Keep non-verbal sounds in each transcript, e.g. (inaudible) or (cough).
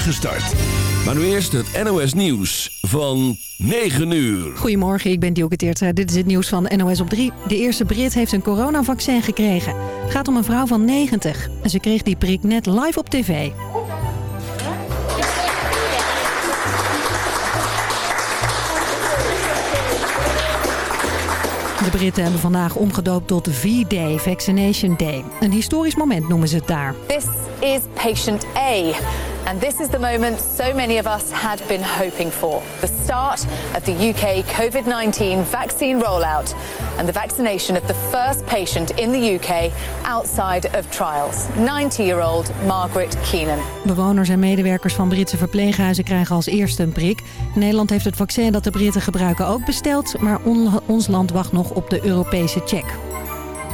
start. Maar nu eerst het NOS Nieuws van 9 uur. Goedemorgen, ik ben Dielke Teertra. Dit is het nieuws van NOS op 3. De eerste Brit heeft een coronavaccin gekregen. Het gaat om een vrouw van 90. En ze kreeg die prik net live op tv. De Britten hebben vandaag omgedoopt tot V-Day, Vaccination Day. Een historisch moment noemen ze het daar. This is patient A. And this is the moment so many of us had been hoping for. The start of the UK COVID-19 vaccine rollout and the vaccination of the first patient in the UK outside of trials. 90-year-old Margaret Keenan. Bewoners en medewerkers van Britse verpleeghuizen krijgen als eerste een prik. Nederland heeft het vaccin dat de Britten gebruiken ook besteld, maar ons land wacht nog op de Europese check.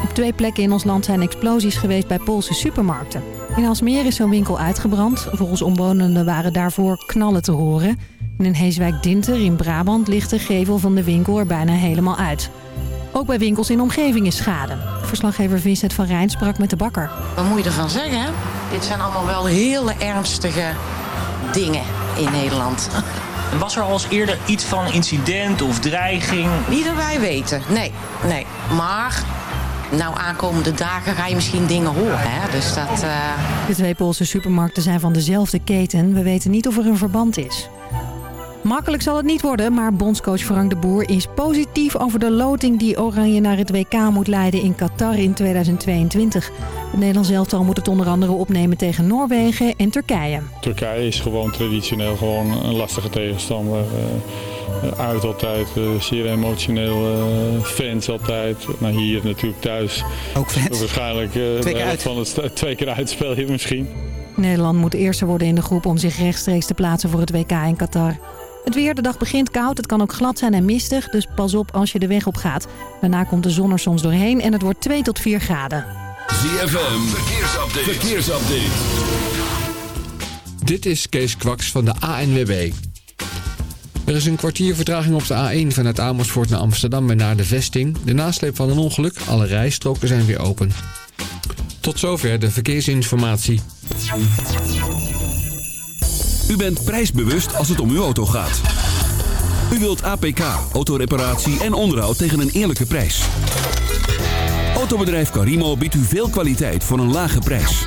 Op twee plekken in ons land zijn explosies geweest bij Poolse supermarkten. In Alsmeer is zo'n winkel uitgebrand. Volgens omwonenden waren daarvoor knallen te horen. in een Heeswijk-Dinter in Brabant ligt de gevel van de winkel er bijna helemaal uit. Ook bij winkels in omgeving is schade. Verslaggever Vincent van Rijn sprak met de bakker. Wat moet je ervan zeggen? Dit zijn allemaal wel hele ernstige dingen in Nederland. (laughs) Was er al eens eerder iets van incident of dreiging? Niet dat wij weten, nee. nee. Maar nou, aankomende dagen ga je misschien dingen horen. Hè? Dus dat, uh... De twee Poolse supermarkten zijn van dezelfde keten. We weten niet of er een verband is. Makkelijk zal het niet worden, maar bondscoach Frank de Boer is positief over de loting die Oranje naar het WK moet leiden in Qatar in 2022. Het Nederlands elftal moet het onder andere opnemen tegen Noorwegen en Turkije. Turkije is gewoon traditioneel gewoon een lastige tegenstander. Uh, uit altijd, uh, zeer emotioneel, uh, fans altijd. Maar hier natuurlijk thuis. Ook fans? Waarschijnlijk twee keer, uit. Van het, twee keer uitspel je misschien. Nederland moet eerste worden in de groep om zich rechtstreeks te plaatsen voor het WK in Qatar. Het weer, de dag begint koud. Het kan ook glad zijn en mistig, dus pas op als je de weg op gaat. Daarna komt de zon er soms doorheen en het wordt 2 tot 4 graden. ZFM, verkeersupdate. verkeersupdate. Dit is Kees Kwaks van de ANWB. Er is een kwartier vertraging op de A1 vanuit Amersfoort naar Amsterdam en naar de vesting. De nasleep van een ongeluk, alle rijstroken zijn weer open. Tot zover de verkeersinformatie. U bent prijsbewust als het om uw auto gaat. U wilt APK, autoreparatie en onderhoud tegen een eerlijke prijs. Autobedrijf Carimo biedt u veel kwaliteit voor een lage prijs.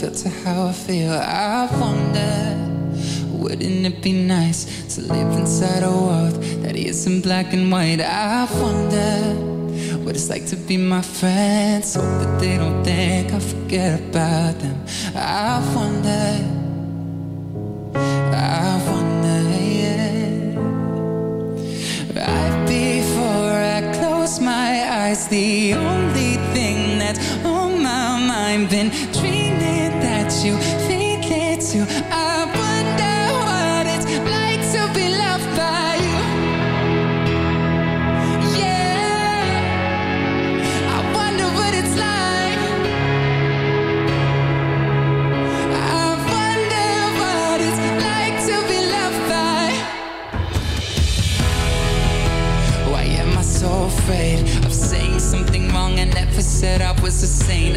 Do I how I feel? I wonder, wouldn't it be nice to live inside a world that isn't black and white? I wonder what it's like to be my friends. Hope that they don't think I forget about them. I wonder, I wonder, yeah. Right before I close my eyes, the only said I was a saint?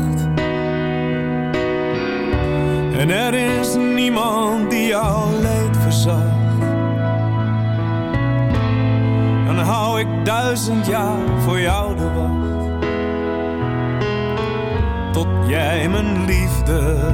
En er is niemand die jouw leed verzacht. Dan hou ik duizend jaar voor jou de wacht. Tot jij mijn liefde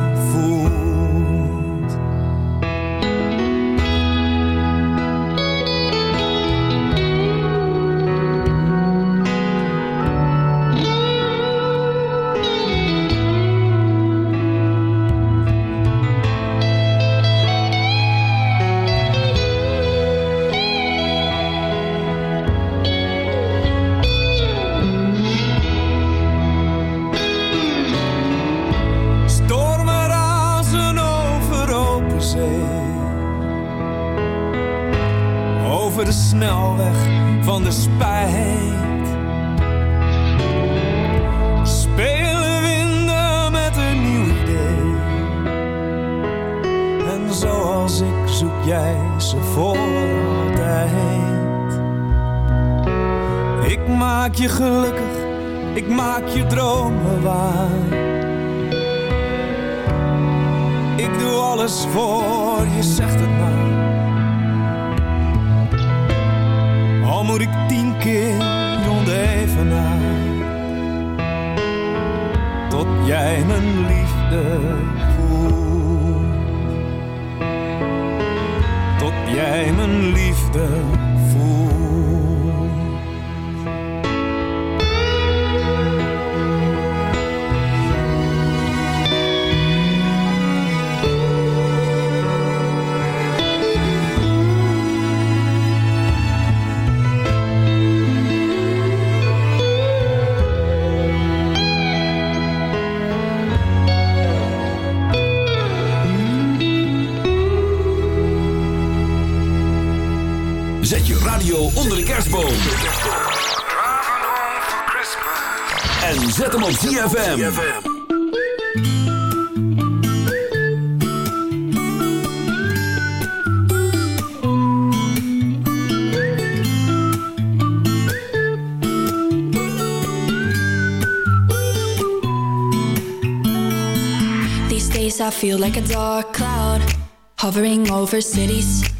voor je, zegt Zet je radio onder de kerstboom. En zet hem op ZFM. These days I feel like a dark cloud Hovering over cities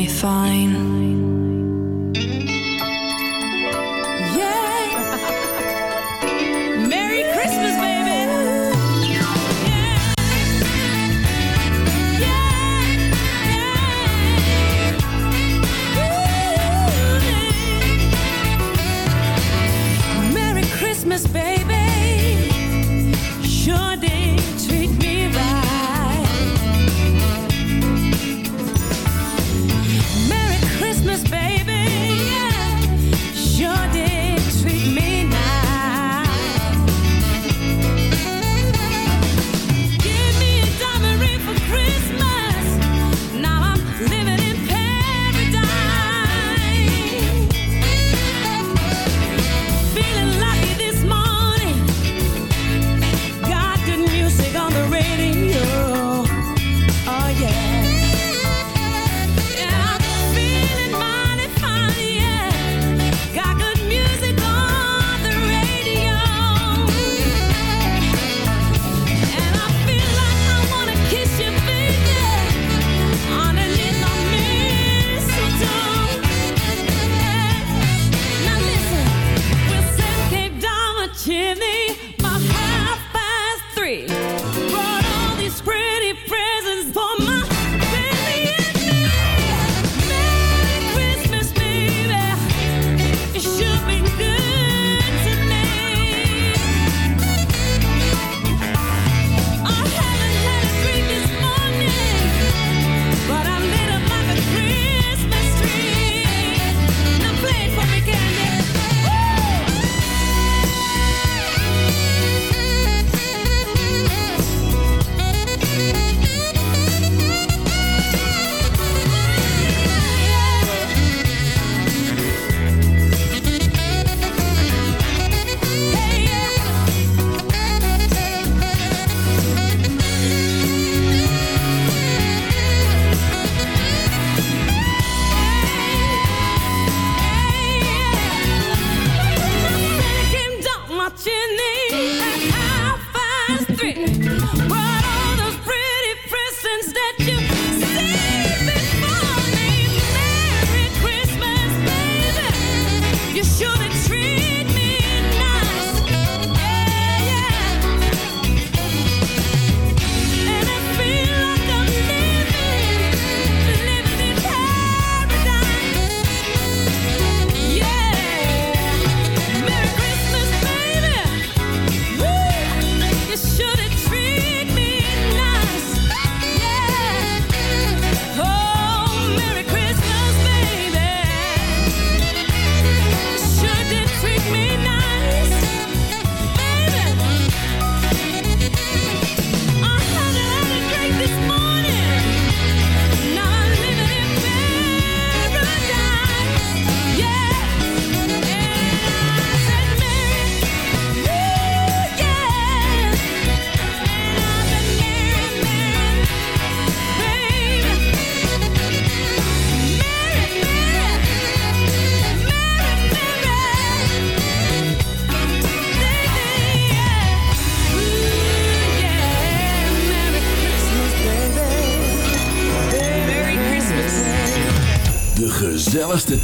be fine.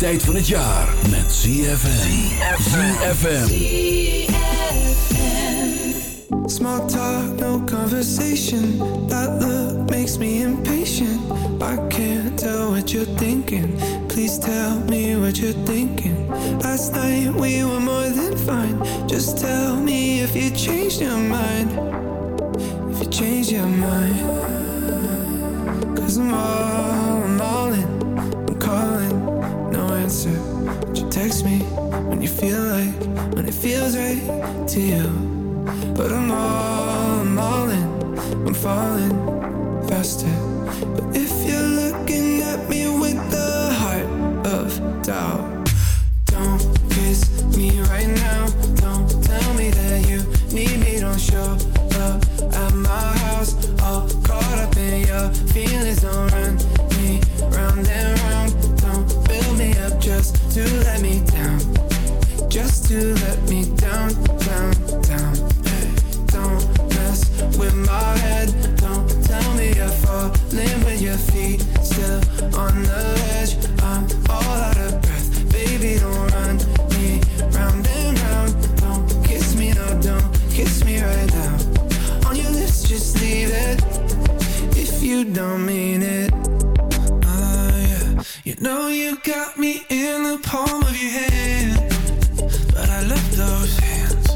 lekkerste tijd van het jaar met ZFM. ZFM. Small talk, no conversation. That look makes me impatient. I can't tell what you're thinking. Please tell me what you're thinking. Last night we were more than fine. Just tell me if you changed your mind. If you changed your mind. Cause I'm all answer, but you text me when you feel like, when it feels right to you. But I'm all, I'm all in, I'm falling faster. But if you're looking at me with the heart of doubt. palm of your hand, but I love those hands.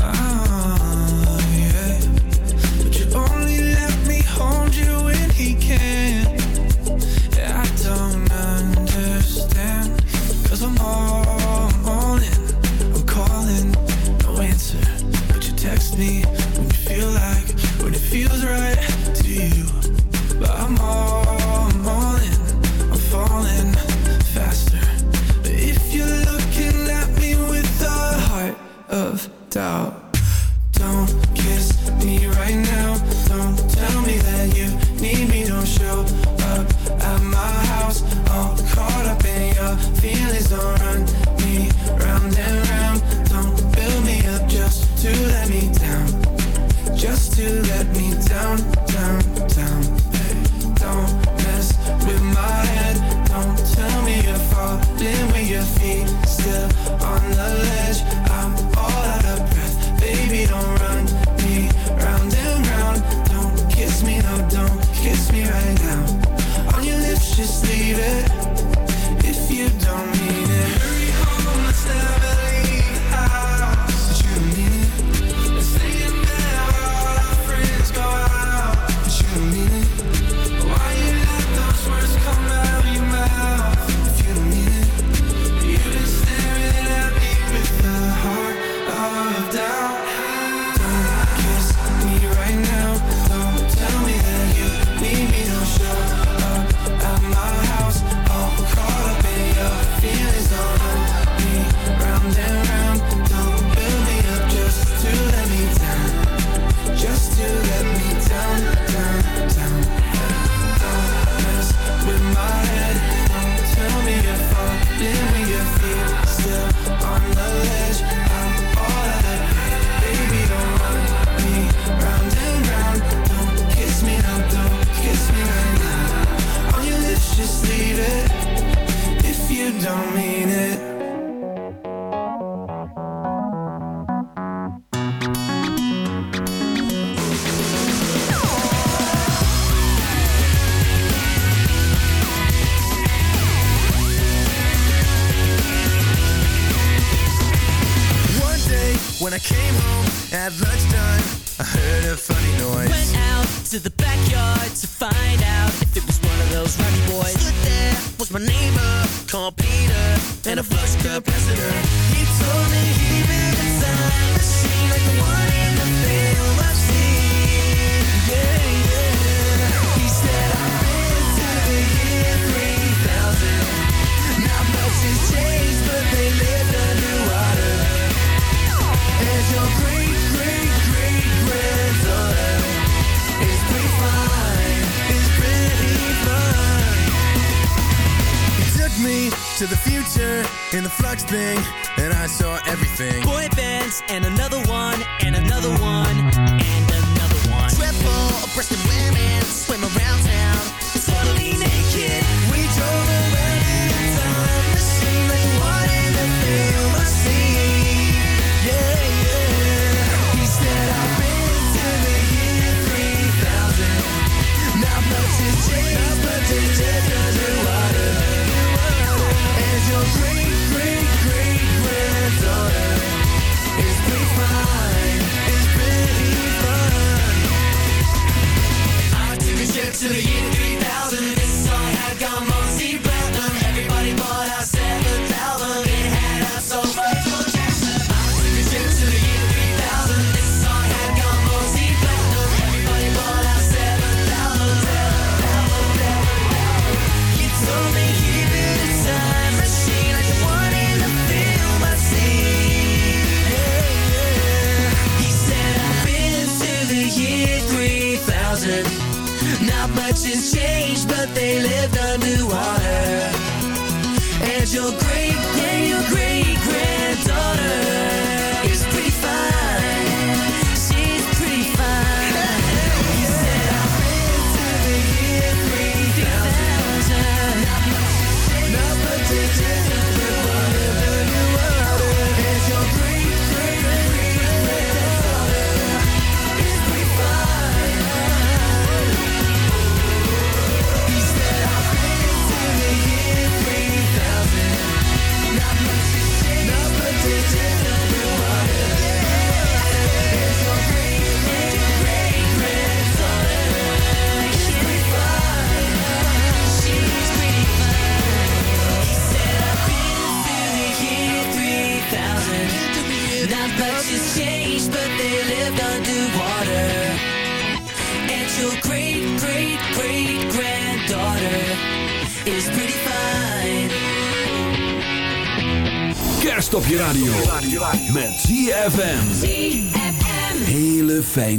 Oh yeah. But you only let me hold you when he can. Yeah, I don't understand. Cause I'm all, I'm all in. I'm calling, no answer. But you text me when you feel like, when it feels right to you. But I'm all and a flux capacitor. He told me he built a time machine like the one in the film I've seen. Yeah, yeah. He said I've been to the year 3000. Not much has changed, but they lived underwater. And your great, great, great granddaughter It's pretty fine. It's pretty fine. He took me to the in the flux thing, and I saw everything. Boy bands, and another one, and another one, and another one. Triple breasted women swimming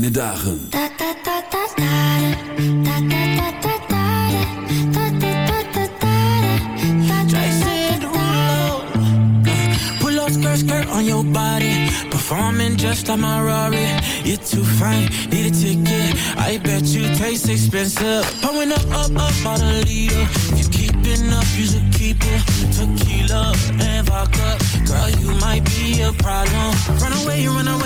fijne dagen. on your body. Performing just like my Rari. You're too fine, need a ticket. I bet you taste expensive. Pulling up, up, up out a leader. If you keeping up, you should keep it. Tequila and vodka. Girl, you might be a problem. Run away, run away.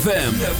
ZFM.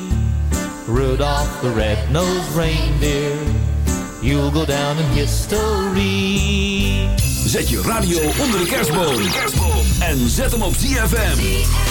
Rudolph the red-nosed reindeer, you'll go down in history. Zet je radio onder de kerstboom. En zet hem op ZFM.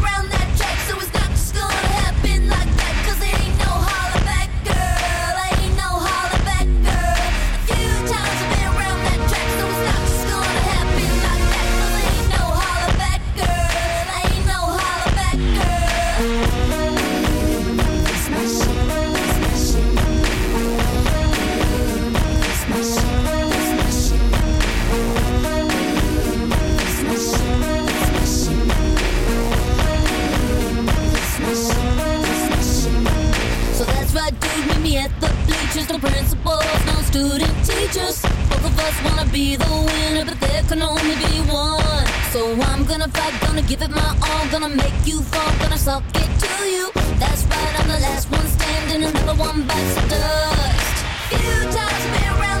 bleachers. No principals, no student teachers. Both of us wanna be the winner, but there can only be one. So I'm gonna fight, gonna give it my all, gonna make you fall, gonna suck it to you. That's right, I'm the last one standing, another one bites the dust. Times I've been around